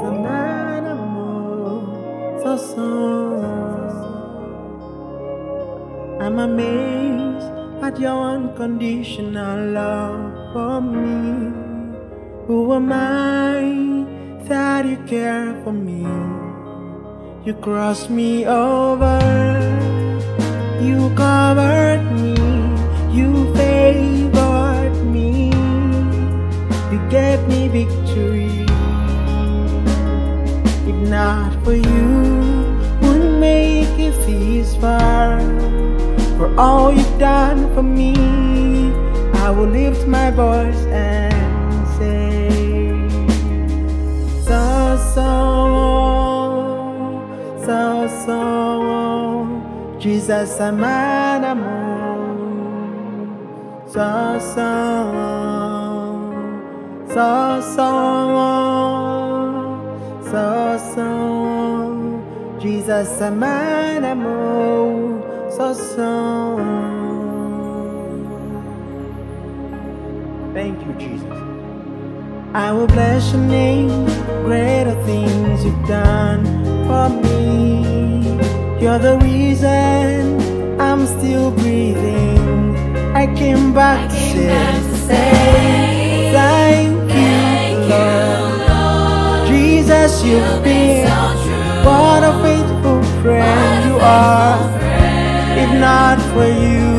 samana mo so so. I'm amazed at your unconditional love for me. Who am I that you care for me? You cross me over, you covered not for you, wouldn't make it this far. For all you've done for me, I will lift my voice and say, So, so, so, so, Jesus, I'm an So, so, so, so, so, so, Jesus, I'm an so, so. Thank you, Jesus. I will bless your name, greater things you've done for me. You're the reason I'm still breathing. I came back, to, say, thank, not for you,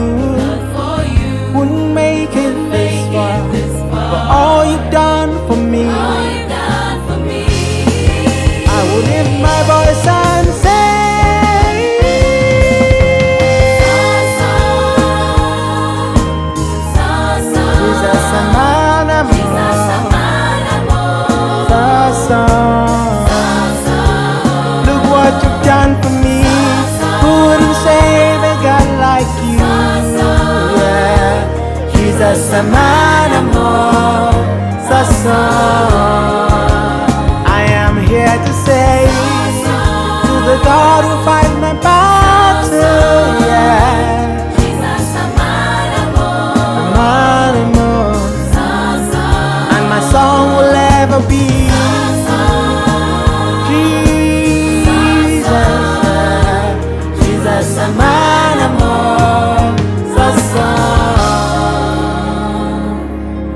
Yeah, Jesus, I'm an so, so. I am here to say to the God who fights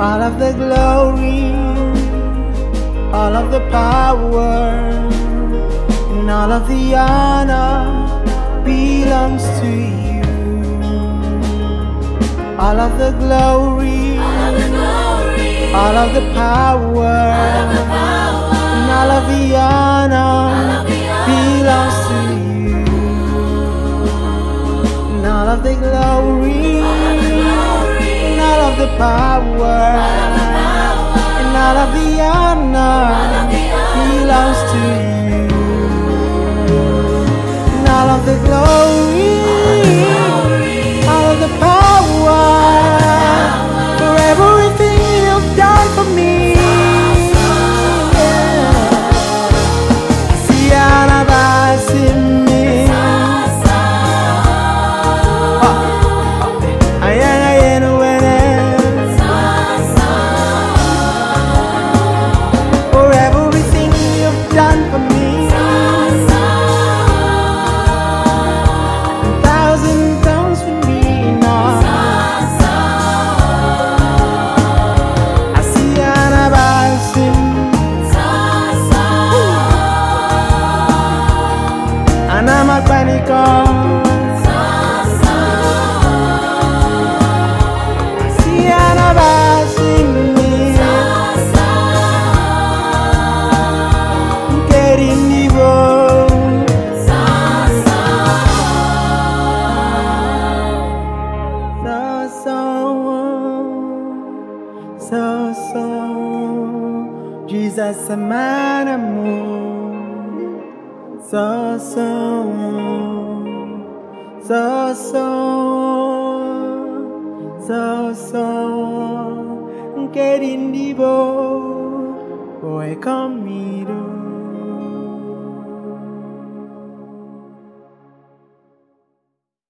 All of the glory, all of the power, and all of the honor belongs to you. All of the glory, all of the power, the power, and all of the So, so, so, so, Jesus, a man, so, so, so, so, so, so, getting the boy, come me to